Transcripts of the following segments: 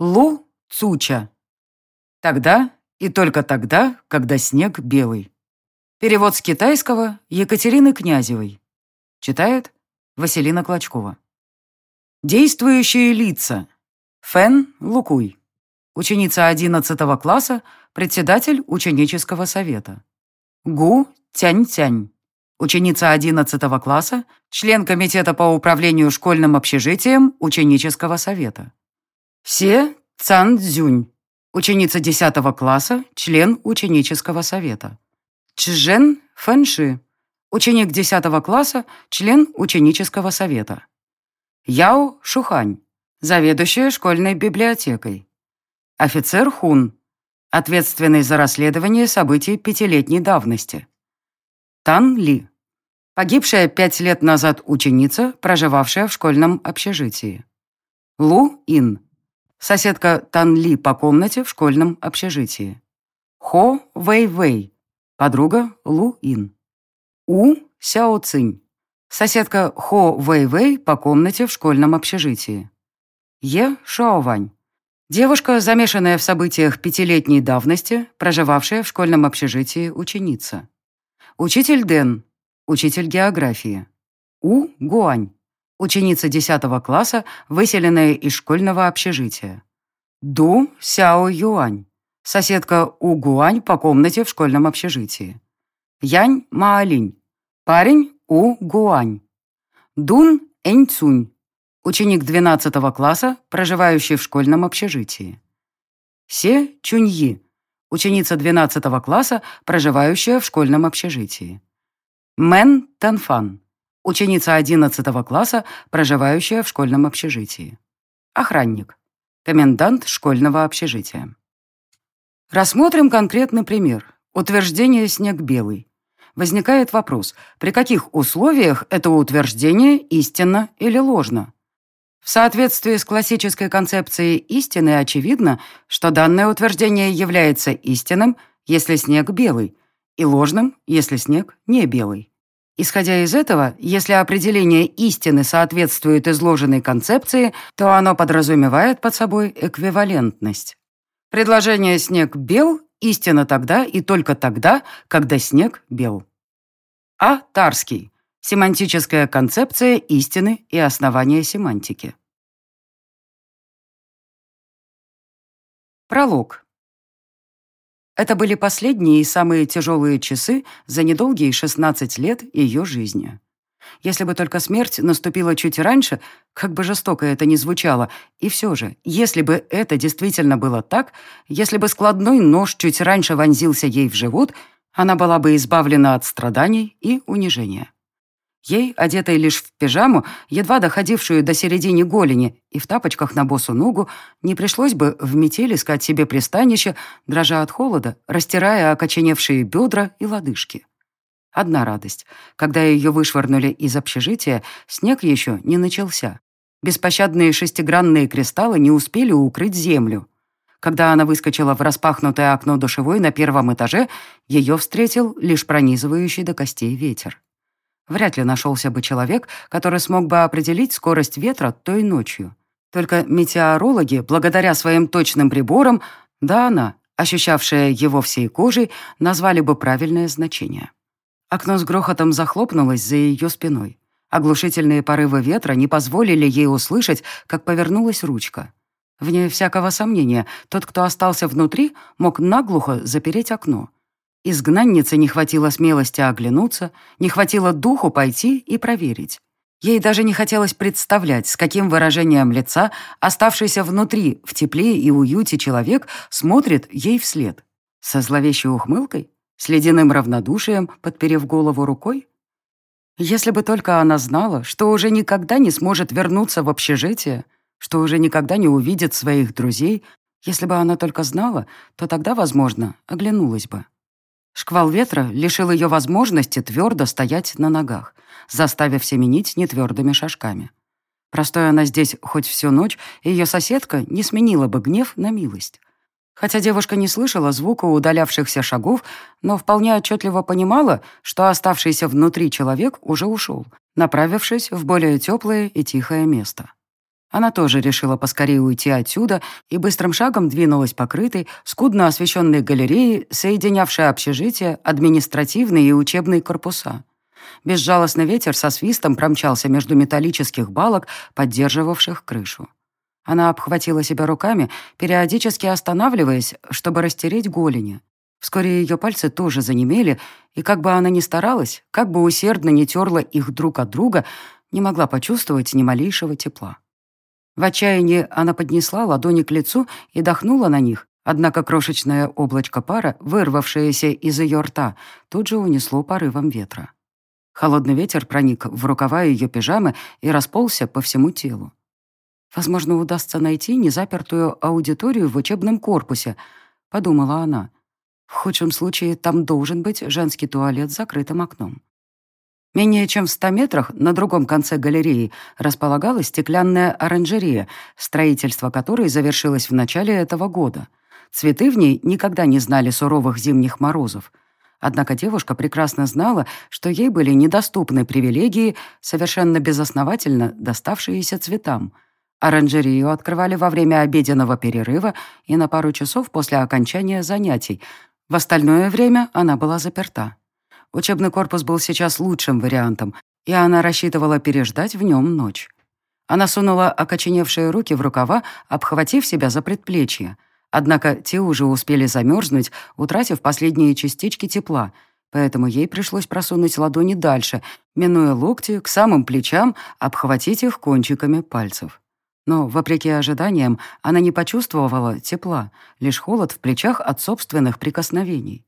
Лу Цуча. Тогда и только тогда, когда снег белый. Перевод с китайского Екатерины Князевой. Читает Василина Клочкова. Действующие лица. Фэн Лукуй. Ученица 11 класса, председатель ученического совета. Гу Тянь-Тянь. Ученица 11 класса, член комитета по управлению школьным общежитием ученического совета. Се Цан Цзюнь. Ученица 10 класса, член ученического совета. Чжен Фэнши. Ученик 10 класса, член ученического совета. Яо Шухань. Заведующая школьной библиотекой. Офицер Хун. Ответственный за расследование событий пятилетней давности. Тан Ли. Погибшая пять лет назад ученица, проживавшая в школьном общежитии. Лу Ин. Соседка Тан Ли по комнате в школьном общежитии. Хо Вэй Вэй. Подруга Лу Ин. У Сяо Цинь. Соседка Хо Вэй Вэй по комнате в школьном общежитии. Е Шаовань. Девушка, замешанная в событиях пятилетней давности, проживавшая в школьном общежитии ученица. Учитель Дэн. Учитель географии. У Гуань. Ученица 10 класса, выселенная из школьного общежития. Ду Сяо Юань. Соседка У Гуань по комнате в школьном общежитии. Янь Маолинь. Парень У Гуань. Дун Эньцунь. Ученик 12 класса, проживающий в школьном общежитии. Се Чуньи. Ученица 12 класса, проживающая в школьном общежитии. Мэн Танфан. Ученица 11 класса, проживающая в школьном общежитии. Охранник. Комендант школьного общежития. Рассмотрим конкретный пример. Утверждение «снег белый». Возникает вопрос, при каких условиях это утверждение истинно или ложно? В соответствии с классической концепцией истины очевидно, что данное утверждение является истинным, если снег белый, и ложным, если снег не белый. Исходя из этого, если определение истины соответствует изложенной концепции, то оно подразумевает под собой эквивалентность. Предложение «снег бел» истина тогда и только тогда, когда снег бел. А. Тарский. Семантическая концепция истины и основания семантики. Пролог. Это были последние и самые тяжелые часы за недолгие 16 лет ее жизни. Если бы только смерть наступила чуть раньше, как бы жестоко это ни звучало, и все же, если бы это действительно было так, если бы складной нож чуть раньше вонзился ей в живот, она была бы избавлена от страданий и унижения. Ей, одетой лишь в пижаму, едва доходившую до середины голени, и в тапочках на босу ногу, не пришлось бы в метель искать себе пристанище, дрожа от холода, растирая окоченевшие бедра и лодыжки. Одна радость. Когда ее вышвырнули из общежития, снег еще не начался. Беспощадные шестигранные кристаллы не успели укрыть землю. Когда она выскочила в распахнутое окно душевой на первом этаже, ее встретил лишь пронизывающий до костей ветер. Вряд ли нашелся бы человек, который смог бы определить скорость ветра той ночью. Только метеорологи, благодаря своим точным приборам, да она, ощущавшая его всей кожей, назвали бы правильное значение. Окно с грохотом захлопнулось за ее спиной. Оглушительные порывы ветра не позволили ей услышать, как повернулась ручка. Вне всякого сомнения, тот, кто остался внутри, мог наглухо запереть окно. Изгнаннице не хватило смелости оглянуться, не хватило духу пойти и проверить. Ей даже не хотелось представлять, с каким выражением лица оставшийся внутри, в тепле и уюте человек смотрит ей вслед. Со зловещей ухмылкой? С ледяным равнодушием, подперев голову рукой? Если бы только она знала, что уже никогда не сможет вернуться в общежитие, что уже никогда не увидит своих друзей, если бы она только знала, то тогда, возможно, оглянулась бы. Шквал ветра лишил ее возможности твердо стоять на ногах, заставив семенить нетвердыми шажками. Простоя она здесь хоть всю ночь, ее соседка не сменила бы гнев на милость. Хотя девушка не слышала звука удалявшихся шагов, но вполне отчетливо понимала, что оставшийся внутри человек уже ушел, направившись в более теплое и тихое место. Она тоже решила поскорее уйти отсюда и быстрым шагом двинулась покрытой, скудно освещенной галереей, соединявшей общежитие, административные и учебные корпуса. Безжалостный ветер со свистом промчался между металлических балок, поддерживавших крышу. Она обхватила себя руками, периодически останавливаясь, чтобы растереть голени. Вскоре ее пальцы тоже занемели, и как бы она ни старалась, как бы усердно не терла их друг от друга, не могла почувствовать ни малейшего тепла. В отчаянии она поднесла ладони к лицу и дохнула на них, однако крошечное облачко пара, вырвавшееся из ее рта, тут же унесло порывом ветра. Холодный ветер проник в рукава ее пижамы и расползся по всему телу. «Возможно, удастся найти незапертую аудиторию в учебном корпусе», — подумала она. «В худшем случае там должен быть женский туалет с закрытым окном». Менее чем в ста метрах на другом конце галереи располагалась стеклянная оранжерея, строительство которой завершилось в начале этого года. Цветы в ней никогда не знали суровых зимних морозов. Однако девушка прекрасно знала, что ей были недоступны привилегии, совершенно безосновательно доставшиеся цветам. Оранжерею открывали во время обеденного перерыва и на пару часов после окончания занятий. В остальное время она была заперта. Учебный корпус был сейчас лучшим вариантом, и она рассчитывала переждать в нем ночь. Она сунула окоченевшие руки в рукава, обхватив себя за предплечье. Однако те уже успели замерзнуть, утратив последние частички тепла, поэтому ей пришлось просунуть ладони дальше, минуя локти к самым плечам, обхватить их кончиками пальцев. Но, вопреки ожиданиям, она не почувствовала тепла, лишь холод в плечах от собственных прикосновений.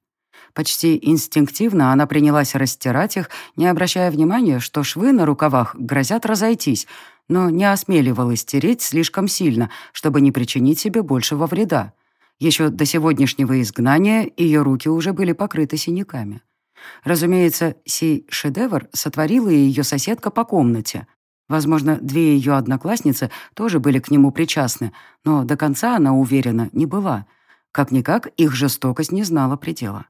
Почти инстинктивно она принялась растирать их, не обращая внимания, что швы на рукавах грозят разойтись, но не осмеливалась тереть слишком сильно, чтобы не причинить себе большего вреда. Еще до сегодняшнего изгнания ее руки уже были покрыты синяками. Разумеется, сей шедевр сотворила ее соседка по комнате. Возможно, две ее одноклассницы тоже были к нему причастны, но до конца она уверена не была. Как-никак их жестокость не знала предела.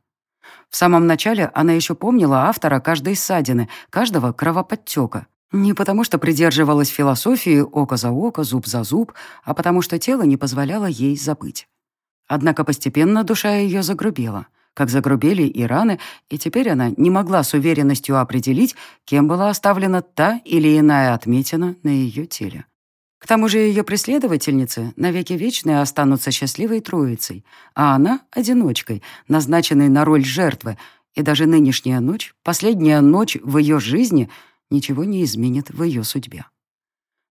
В самом начале она еще помнила автора каждой ссадины, каждого кровоподтека. Не потому что придерживалась философии око за око, зуб за зуб, а потому что тело не позволяло ей забыть. Однако постепенно душа ее загрубела, как загрубели и раны, и теперь она не могла с уверенностью определить, кем была оставлена та или иная отметина на ее теле. К тому же ее преследовательницы навеки вечные останутся счастливой троицей, а она — одиночкой, назначенной на роль жертвы, и даже нынешняя ночь, последняя ночь в ее жизни, ничего не изменит в ее судьбе.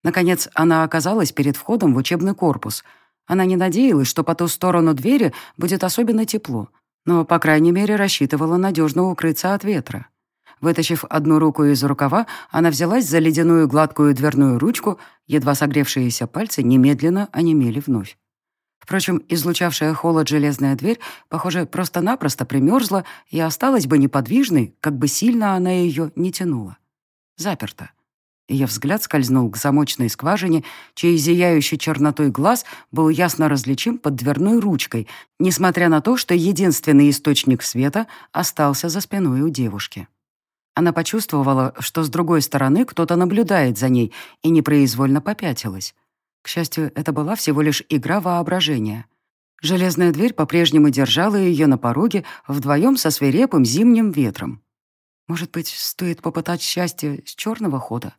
Наконец, она оказалась перед входом в учебный корпус. Она не надеялась, что по ту сторону двери будет особенно тепло, но, по крайней мере, рассчитывала надежно укрыться от ветра. Вытащив одну руку из рукава, она взялась за ледяную гладкую дверную ручку, едва согревшиеся пальцы немедленно онемели вновь. Впрочем, излучавшая холод железная дверь, похоже, просто-напросто примерзла и осталась бы неподвижной, как бы сильно она ее не тянула. Заперта. Ее взгляд скользнул к замочной скважине, чей зияющий чернотой глаз был ясно различим под дверной ручкой, несмотря на то, что единственный источник света остался за спиной у девушки. Она почувствовала, что с другой стороны кто-то наблюдает за ней, и непроизвольно попятилась. К счастью, это была всего лишь игра воображения. Железная дверь по-прежнему держала ее на пороге вдвоем со свирепым зимним ветром. Может быть, стоит попытать счастье с черного хода?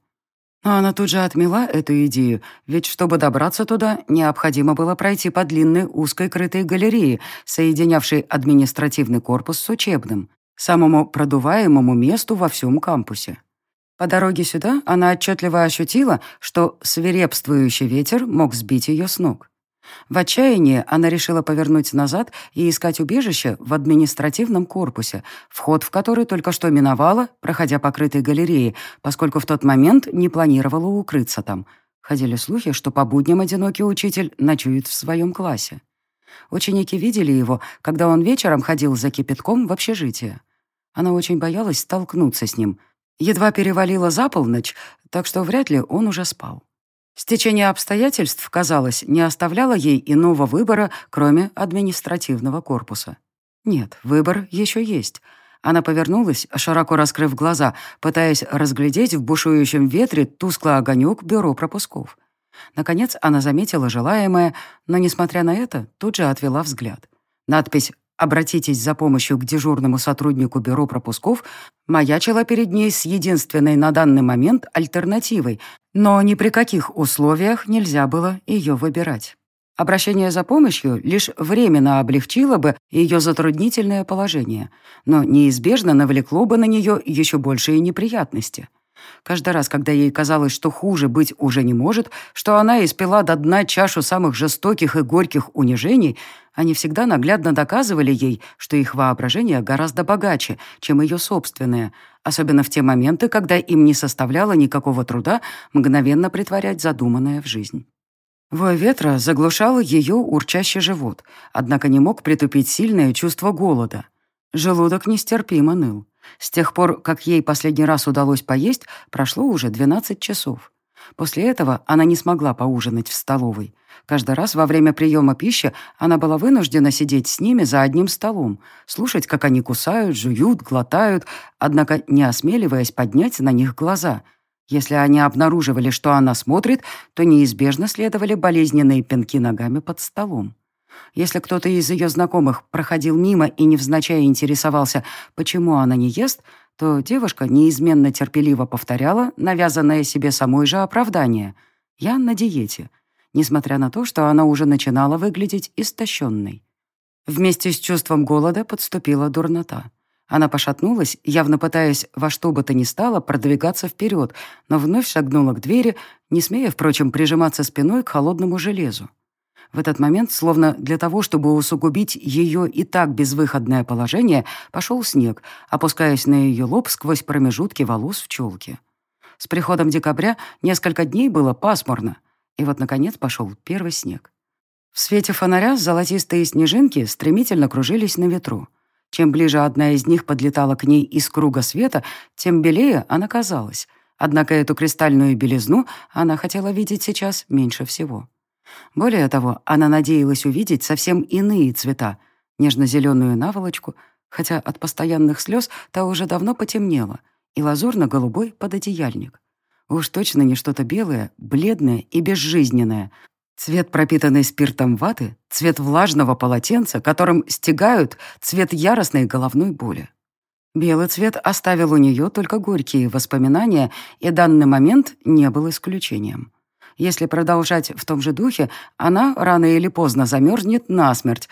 Но она тут же отмела эту идею, ведь чтобы добраться туда, необходимо было пройти по длинной узкой крытой галерее, соединявшей административный корпус с учебным самому продуваемому месту во всем кампусе. По дороге сюда она отчетливо ощутила, что свирепствующий ветер мог сбить ее с ног. В отчаянии она решила повернуть назад и искать убежище в административном корпусе, вход в который только что миновала, проходя покрытой галереей, поскольку в тот момент не планировала укрыться там. Ходили слухи, что по будням одинокий учитель ночует в своем классе. Ученики видели его, когда он вечером ходил за кипятком в общежитие. Она очень боялась столкнуться с ним. Едва перевалила за полночь, так что вряд ли он уже спал. Стечение обстоятельств, казалось, не оставляло ей иного выбора, кроме административного корпуса. Нет, выбор еще есть. Она повернулась, широко раскрыв глаза, пытаясь разглядеть в бушующем ветре тусклый огонек бюро пропусков. Наконец она заметила желаемое, но, несмотря на это, тут же отвела взгляд. Надпись «Обратитесь за помощью к дежурному сотруднику бюро пропусков» маячила перед ней с единственной на данный момент альтернативой, но ни при каких условиях нельзя было ее выбирать. Обращение за помощью лишь временно облегчило бы ее затруднительное положение, но неизбежно навлекло бы на нее еще большие неприятности. Каждый раз, когда ей казалось, что хуже быть уже не может, что она испила до дна чашу самых жестоких и горьких унижений, они всегда наглядно доказывали ей, что их воображение гораздо богаче, чем ее собственное, особенно в те моменты, когда им не составляло никакого труда мгновенно притворять задуманное в жизнь. Вой ветра заглушал ее урчащий живот, однако не мог притупить сильное чувство голода. Желудок нестерпимо ныл. С тех пор, как ей последний раз удалось поесть, прошло уже 12 часов. После этого она не смогла поужинать в столовой. Каждый раз во время приема пищи она была вынуждена сидеть с ними за одним столом, слушать, как они кусают, жуют, глотают, однако не осмеливаясь поднять на них глаза. Если они обнаруживали, что она смотрит, то неизбежно следовали болезненные пинки ногами под столом. Если кто-то из ее знакомых проходил мимо и невзначай интересовался, почему она не ест, то девушка неизменно терпеливо повторяла навязанное себе самой же оправдание. «Я на диете», несмотря на то, что она уже начинала выглядеть истощенной. Вместе с чувством голода подступила дурнота. Она пошатнулась, явно пытаясь во что бы то ни стало продвигаться вперед, но вновь шагнула к двери, не смея, впрочем, прижиматься спиной к холодному железу. В этот момент, словно для того, чтобы усугубить ее и так безвыходное положение, пошел снег, опускаясь на ее лоб сквозь промежутки волос в челке. С приходом декабря несколько дней было пасмурно, и вот, наконец, пошел первый снег. В свете фонаря золотистые снежинки стремительно кружились на ветру. Чем ближе одна из них подлетала к ней из круга света, тем белее она казалась. Однако эту кристальную белизну она хотела видеть сейчас меньше всего. Более того, она надеялась увидеть совсем иные цвета, нежно-зеленую наволочку, хотя от постоянных слез та уже давно потемнела, и лазурно-голубой пододеяльник. Уж точно не что-то белое, бледное и безжизненное. Цвет пропитанный спиртом ваты, цвет влажного полотенца, которым стегают, цвет яростной головной боли. Белый цвет оставил у нее только горькие воспоминания, и данный момент не был исключением. Если продолжать в том же духе, она рано или поздно замерзнет насмерть.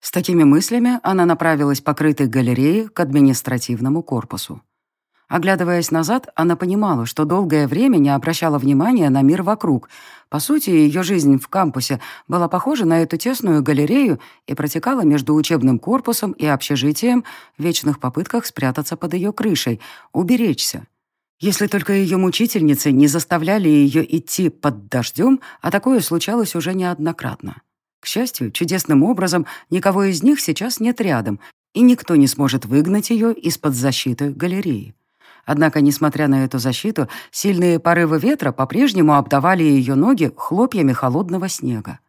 С такими мыслями она направилась по крытой галерее к административному корпусу. Оглядываясь назад, она понимала, что долгое время не обращала внимания на мир вокруг. По сути, ее жизнь в кампусе была похожа на эту тесную галерею и протекала между учебным корпусом и общежитием в вечных попытках спрятаться под ее крышей, уберечься. Если только ее мучительницы не заставляли ее идти под дождем, а такое случалось уже неоднократно. К счастью, чудесным образом никого из них сейчас нет рядом, и никто не сможет выгнать ее из-под защиты галереи. Однако, несмотря на эту защиту, сильные порывы ветра по-прежнему обдавали ее ноги хлопьями холодного снега.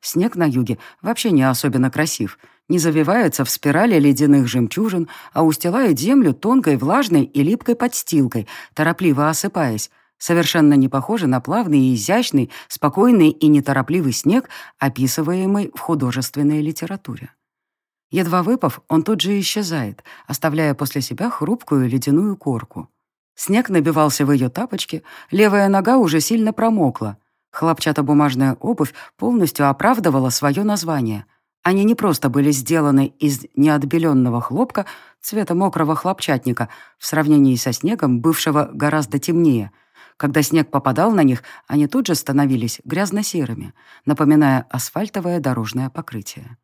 Снег на юге вообще не особенно красив — не завивается в спирали ледяных жемчужин, а устилает землю тонкой, влажной и липкой подстилкой, торопливо осыпаясь, совершенно не похоже на плавный и изящный, спокойный и неторопливый снег, описываемый в художественной литературе. Едва выпав, он тут же исчезает, оставляя после себя хрупкую ледяную корку. Снег набивался в ее тапочки, левая нога уже сильно промокла. Хлопчатобумажная обувь полностью оправдывала свое название — они не просто были сделаны из неотбеленного хлопка цвета мокрого хлопчатника в сравнении со снегом, бывшего гораздо темнее. Когда снег попадал на них, они тут же становились грязно-серыми, напоминая асфальтовое дорожное покрытие.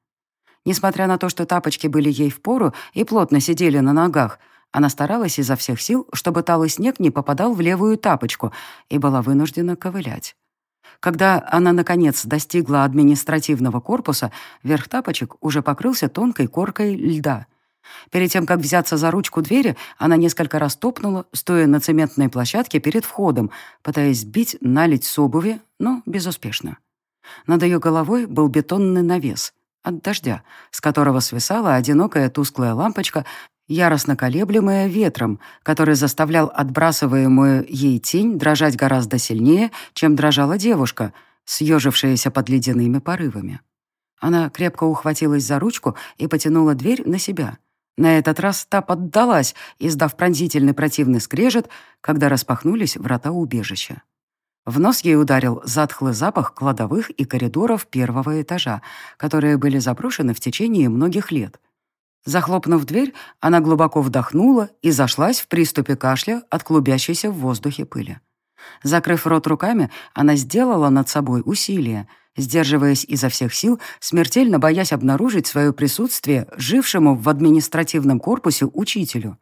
Несмотря на то, что тапочки были ей впору и плотно сидели на ногах, она старалась изо всех сил, чтобы талый снег не попадал в левую тапочку и была вынуждена ковылять. Когда она, наконец, достигла административного корпуса, верх тапочек уже покрылся тонкой коркой льда. Перед тем, как взяться за ручку двери, она несколько раз топнула, стоя на цементной площадке перед входом, пытаясь сбить налить с обуви, но безуспешно. Над ее головой был бетонный навес от дождя, с которого свисала одинокая тусклая лампочка, яростно колеблемая ветром, который заставлял отбрасываемую ей тень дрожать гораздо сильнее, чем дрожала девушка, съежившаяся под ледяными порывами. Она крепко ухватилась за ручку и потянула дверь на себя. На этот раз та поддалась, издав пронзительный противный скрежет, когда распахнулись врата убежища. В нос ей ударил затхлый запах кладовых и коридоров первого этажа, которые были заброшены в течение многих лет. Захлопнув дверь, она глубоко вдохнула и зашлась в приступе кашля от клубящейся в воздухе пыли. Закрыв рот руками, она сделала над собой усилие, сдерживаясь изо всех сил, смертельно боясь обнаружить свое присутствие жившему в административном корпусе учителю.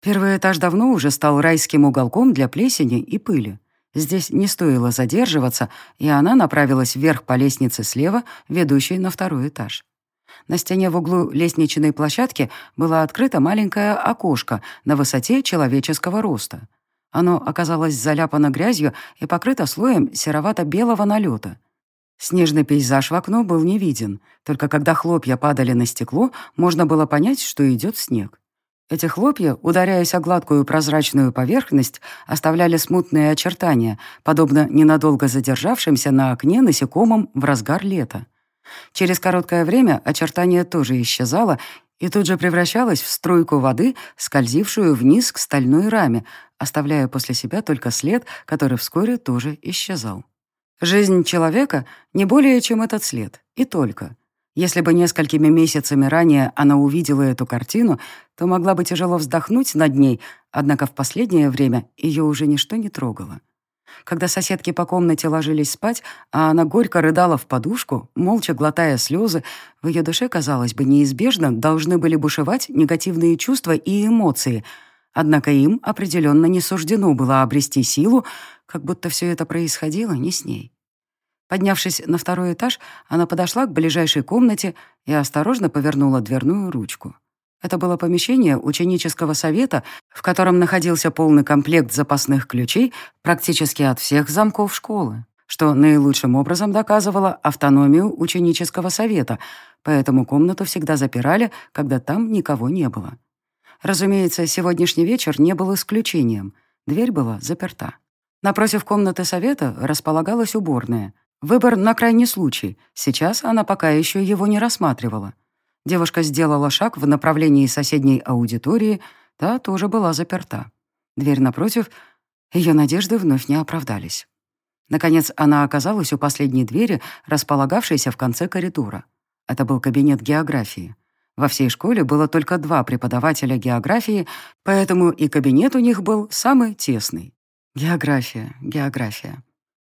Первый этаж давно уже стал райским уголком для плесени и пыли. Здесь не стоило задерживаться, и она направилась вверх по лестнице слева, ведущей на второй этаж. На стене в углу лестничной площадки было открыто маленькое окошко на высоте человеческого роста. Оно оказалось заляпано грязью и покрыто слоем серовато-белого налета. Снежный пейзаж в окно был не виден, только когда хлопья падали на стекло, можно было понять, что идет снег. Эти хлопья, ударяясь о гладкую прозрачную поверхность, оставляли смутные очертания, подобно ненадолго задержавшимся на окне насекомым в разгар лета. Через короткое время очертание тоже исчезало и тут же превращалось в струйку воды, скользившую вниз к стальной раме, оставляя после себя только след, который вскоре тоже исчезал. Жизнь человека не более, чем этот след, и только — если бы несколькими месяцами ранее она увидела эту картину, то могла бы тяжело вздохнуть над ней, однако в последнее время ее уже ничто не трогало. Когда соседки по комнате ложились спать, а она горько рыдала в подушку, молча глотая слезы, в ее душе, казалось бы, неизбежно должны были бушевать негативные чувства и эмоции, однако им определенно не суждено было обрести силу, как будто все это происходило не с ней. Поднявшись на второй этаж, она подошла к ближайшей комнате и осторожно повернула дверную ручку. Это было помещение ученического совета, в котором находился полный комплект запасных ключей практически от всех замков школы, что наилучшим образом доказывало автономию ученического совета, поэтому комнату всегда запирали, когда там никого не было. Разумеется, сегодняшний вечер не был исключением. Дверь была заперта. Напротив комнаты совета располагалась уборная — Выбор на крайний случай. Сейчас она пока еще его не рассматривала. Девушка сделала шаг в направлении соседней аудитории, та тоже была заперта. Дверь напротив, ее надежды вновь не оправдались. Наконец, она оказалась у последней двери, располагавшейся в конце коридора. Это был кабинет географии. Во всей школе было только два преподавателя географии, поэтому и кабинет у них был самый тесный. География, география.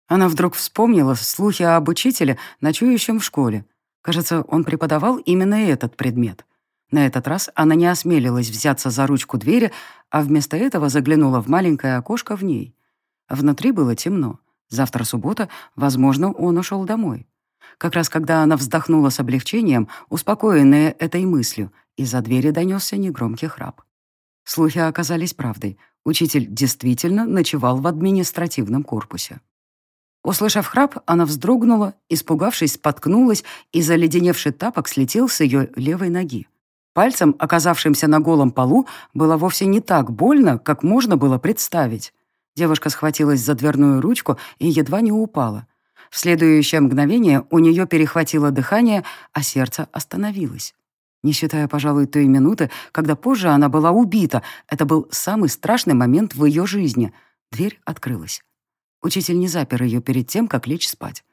Она вдруг вспомнила слухи об учителе, ночующем в школе. Кажется, он преподавал именно этот предмет. На этот раз она не осмелилась взяться за ручку двери, а вместо этого заглянула в маленькое окошко в ней. Внутри было темно. Завтра суббота, возможно, он ушел домой. Как раз когда она вздохнула с облегчением, успокоенная этой мыслью, из-за двери донесся негромкий храп. Слухи оказались правдой. Учитель действительно ночевал в административном корпусе. Услышав храп, она вздрогнула, испугавшись, споткнулась, и заледеневший тапок слетел с ее левой ноги. Пальцем, оказавшимся на голом полу, было вовсе не так больно, как можно было представить. Девушка схватилась за дверную ручку и едва не упала. В следующее мгновение у нее перехватило дыхание, а сердце остановилось. Не считая, пожалуй, той минуты, когда позже она была убита, это был самый страшный момент в ее жизни. Дверь открылась. Учитель не запер ее перед тем, как лечь спать.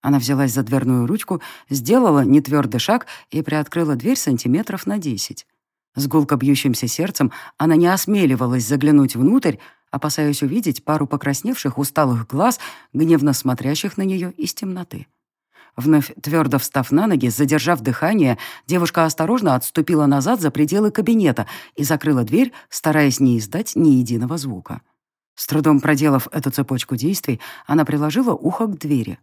Она взялась за дверную ручку, сделала нетвердый шаг и приоткрыла дверь сантиметров на десять. С гулко бьющимся сердцем она не осмеливалась заглянуть внутрь, опасаясь увидеть пару покрасневших усталых глаз, гневно смотрящих на нее из темноты. Вновь твердо встав на ноги, задержав дыхание, девушка осторожно отступила назад за пределы кабинета и закрыла дверь, стараясь не издать ни единого звука. С трудом проделав эту цепочку действий, она приложила ухо к двери.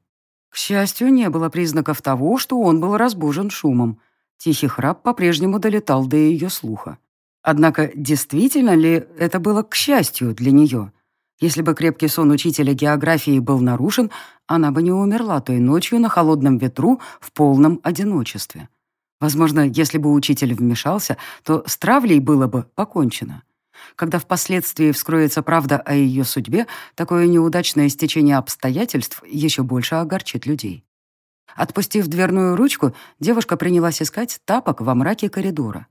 К счастью, не было признаков того, что он был разбужен шумом. Тихий храп по-прежнему долетал до ее слуха. Однако действительно ли это было к счастью для нее? Если бы крепкий сон учителя географии был нарушен, она бы не умерла той ночью на холодном ветру в полном одиночестве. Возможно, если бы учитель вмешался, то с травлей было бы покончено. Когда впоследствии вскроется правда о ее судьбе, такое неудачное стечение обстоятельств еще больше огорчит людей. Отпустив дверную ручку, девушка принялась искать тапок во мраке коридора.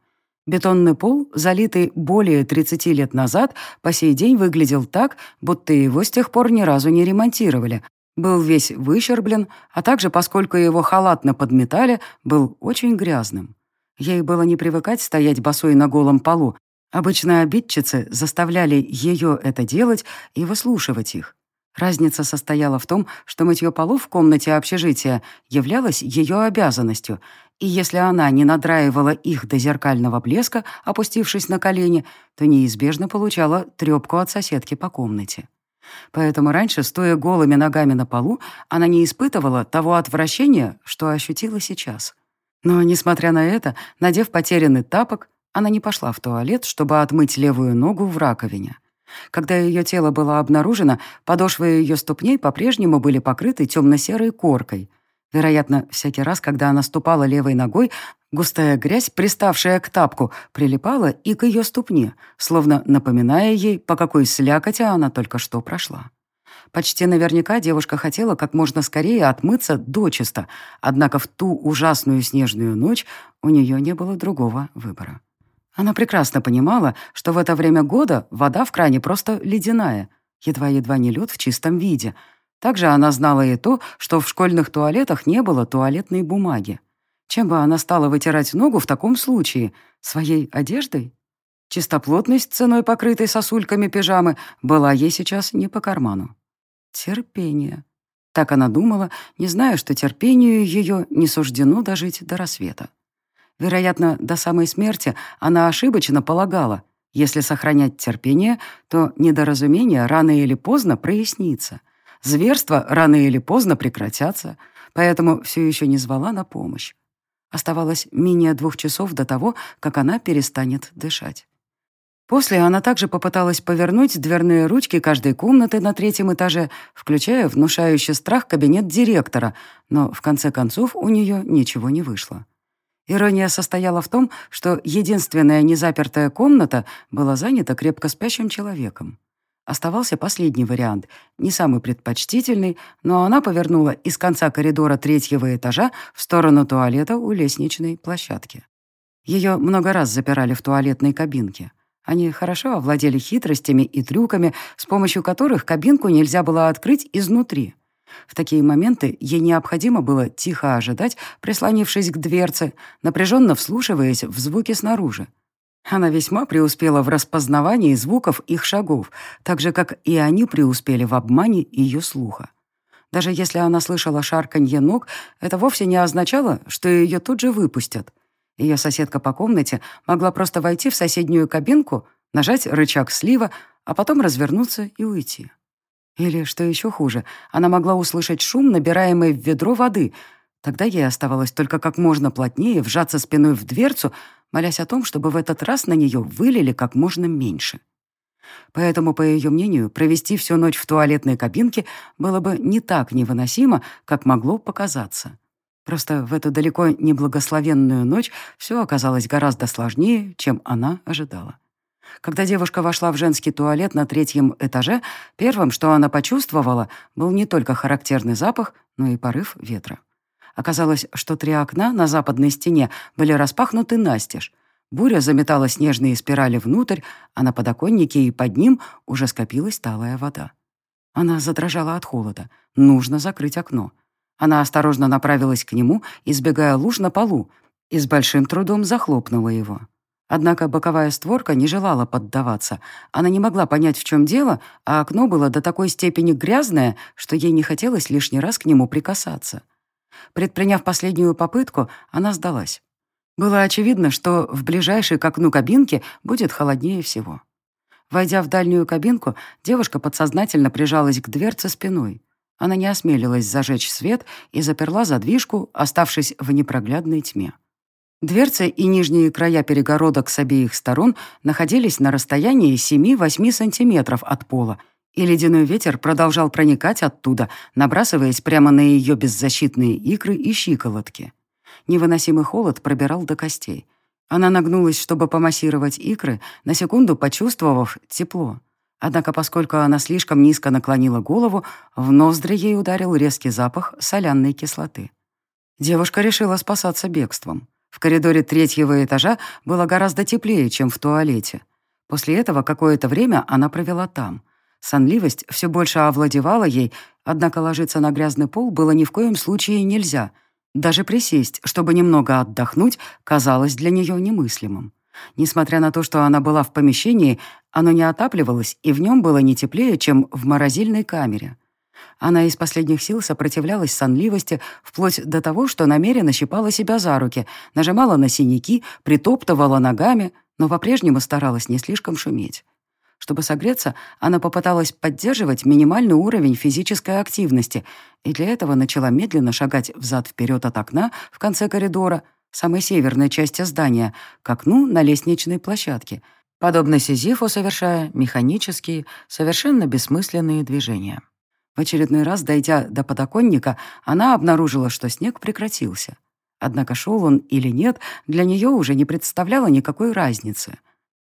Бетонный пол, залитый более 30 лет назад, по сей день выглядел так, будто его с тех пор ни разу не ремонтировали. Был весь выщерблен, а также, поскольку его халатно подметали, был очень грязным. Ей было не привыкать стоять босой на голом полу. Обычно обидчицы заставляли ее это делать и выслушивать их. Разница состояла в том, что мытье полов в комнате общежития являлось ее обязанностью, и если она не надраивала их до зеркального блеска, опустившись на колени, то неизбежно получала трепку от соседки по комнате. Поэтому раньше, стоя голыми ногами на полу, она не испытывала того отвращения, что ощутила сейчас. Но, несмотря на это, надев потерянный тапок, она не пошла в туалет, чтобы отмыть левую ногу в раковине. Когда ее тело было обнаружено, подошвы ее ступней по-прежнему были покрыты темно-серой коркой. Вероятно, всякий раз, когда она ступала левой ногой, густая грязь, приставшая к тапку, прилипала и к ее ступне, словно напоминая ей, по какой слякоти она только что прошла. Почти наверняка девушка хотела как можно скорее отмыться дочисто, однако в ту ужасную снежную ночь у нее не было другого выбора. Она прекрасно понимала, что в это время года вода в кране просто ледяная, едва-едва не лед в чистом виде. Также она знала и то, что в школьных туалетах не было туалетной бумаги. Чем бы она стала вытирать ногу в таком случае? Своей одеждой? Чистоплотность ценой покрытой сосульками пижамы была ей сейчас не по карману. Терпение. Так она думала, не зная, что терпению ее не суждено дожить до рассвета. Вероятно, до самой смерти она ошибочно полагала, если сохранять терпение, то недоразумение рано или поздно прояснится. Зверства рано или поздно прекратятся, поэтому все еще не звала на помощь. Оставалось менее двух часов до того, как она перестанет дышать. После она также попыталась повернуть дверные ручки каждой комнаты на третьем этаже, включая внушающий страх кабинет директора, но в конце концов у нее ничего не вышло. Ирония состояла в том, что единственная незапертая комната была занята крепко спящим человеком. Оставался последний вариант, не самый предпочтительный, но она повернула из конца коридора третьего этажа в сторону туалета у лестничной площадки. Ее много раз запирали в туалетной кабинке. Они хорошо овладели хитростями и трюками, с помощью которых кабинку нельзя было открыть изнутри. В такие моменты ей необходимо было тихо ожидать, прислонившись к дверце, напряженно вслушиваясь в звуки снаружи. Она весьма преуспела в распознавании звуков их шагов, так же, как и они преуспели в обмане ее слуха. Даже если она слышала шарканье ног, это вовсе не означало, что ее тут же выпустят. Ее соседка по комнате могла просто войти в соседнюю кабинку, нажать рычаг слива, а потом развернуться и уйти. Или, что еще хуже, она могла услышать шум, набираемый в ведро воды. Тогда ей оставалось только как можно плотнее вжаться спиной в дверцу, молясь о том, чтобы в этот раз на нее вылили как можно меньше. Поэтому, по ее мнению, провести всю ночь в туалетной кабинке было бы не так невыносимо, как могло показаться. Просто в эту далеко не благословенную ночь все оказалось гораздо сложнее, чем она ожидала. Когда девушка вошла в женский туалет на третьем этаже, первым, что она почувствовала, был не только характерный запах, но и порыв ветра. Оказалось, что три окна на западной стене были распахнуты настежь. Буря заметала снежные спирали внутрь, а на подоконнике и под ним уже скопилась талая вода. Она задрожала от холода. Нужно закрыть окно. Она осторожно направилась к нему, избегая луж на полу, и с большим трудом захлопнула его. Однако боковая створка не желала поддаваться. Она не могла понять, в чем дело, а окно было до такой степени грязное, что ей не хотелось лишний раз к нему прикасаться. Предприняв последнюю попытку, она сдалась. Было очевидно, что в ближайшей к окну кабинке будет холоднее всего. Войдя в дальнюю кабинку, девушка подсознательно прижалась к дверце спиной. Она не осмелилась зажечь свет и заперла задвижку, оставшись в непроглядной тьме. Дверцы и нижние края перегородок с обеих сторон находились на расстоянии 7-8 сантиметров от пола, и ледяной ветер продолжал проникать оттуда, набрасываясь прямо на ее беззащитные икры и щиколотки. Невыносимый холод пробирал до костей. Она нагнулась, чтобы помассировать икры, на секунду почувствовав тепло. Однако, поскольку она слишком низко наклонила голову, в ноздри ей ударил резкий запах соляной кислоты. Девушка решила спасаться бегством. В коридоре третьего этажа было гораздо теплее, чем в туалете. После этого какое-то время она провела там. Сонливость все больше овладевала ей, однако ложиться на грязный пол было ни в коем случае нельзя — даже присесть, чтобы немного отдохнуть, казалось для нее немыслимым. Несмотря на то, что она была в помещении, оно не отапливалось, и в нем было не теплее, чем в морозильной камере. Она из последних сил сопротивлялась сонливости, вплоть до того, что намеренно щипала себя за руки, нажимала на синяки, притоптывала ногами, но по-прежнему старалась не слишком шуметь. Чтобы согреться, она попыталась поддерживать минимальный уровень физической активности и для этого начала медленно шагать взад-вперед от окна в конце коридора, самой северной части здания, к окну на лестничной площадке, подобно Сизифу совершая механические, совершенно бессмысленные движения. В очередной раз, дойдя до подоконника, она обнаружила, что снег прекратился. Однако шел он или нет, для нее уже не представляло никакой разницы —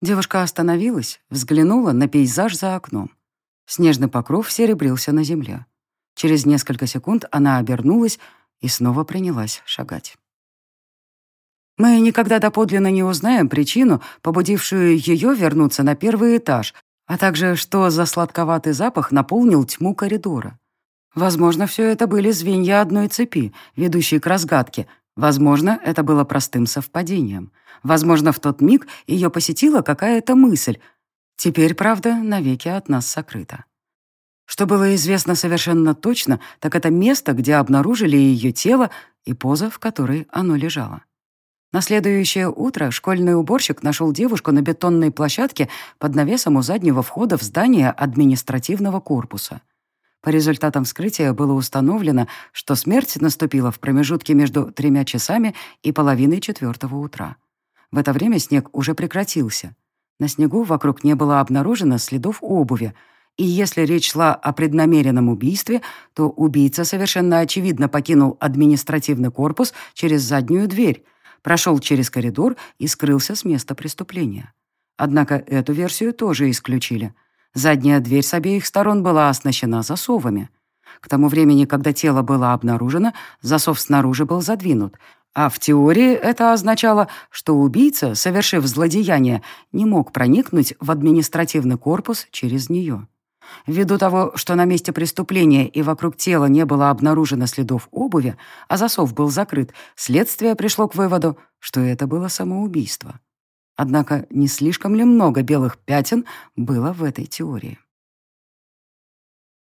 Девушка остановилась, взглянула на пейзаж за окном. Снежный покров серебрился на земле. Через несколько секунд она обернулась и снова принялась шагать. Мы никогда доподлинно не узнаем причину, побудившую ее вернуться на первый этаж, а также что за сладковатый запах наполнил тьму коридора. Возможно, все это были звенья одной цепи, ведущей к разгадке. Возможно, это было простым совпадением. Возможно, в тот миг ее посетила какая-то мысль. Теперь, правда, навеки от нас сокрыта. Что было известно совершенно точно, так это место, где обнаружили ее тело и поза, в которой оно лежало. На следующее утро школьный уборщик нашел девушку на бетонной площадке под навесом у заднего входа в здание административного корпуса. По результатам вскрытия было установлено, что смерть наступила в промежутке между тремя часами и половиной четвертого утра. В это время снег уже прекратился. На снегу вокруг не было обнаружено следов обуви, и если речь шла о преднамеренном убийстве, то убийца совершенно очевидно покинул административный корпус через заднюю дверь, прошел через коридор и скрылся с места преступления. Однако эту версию тоже исключили. Задняя дверь с обеих сторон была оснащена засовами. К тому времени, когда тело было обнаружено, засов снаружи был задвинут, а в теории это означало, что убийца, совершив злодеяние, не мог проникнуть в административный корпус через нее. Ввиду того, что на месте преступления и вокруг тела не было обнаружено следов обуви, а засов был закрыт, следствие пришло к выводу, что это было самоубийство. Однако не слишком ли много белых пятен было в этой теории?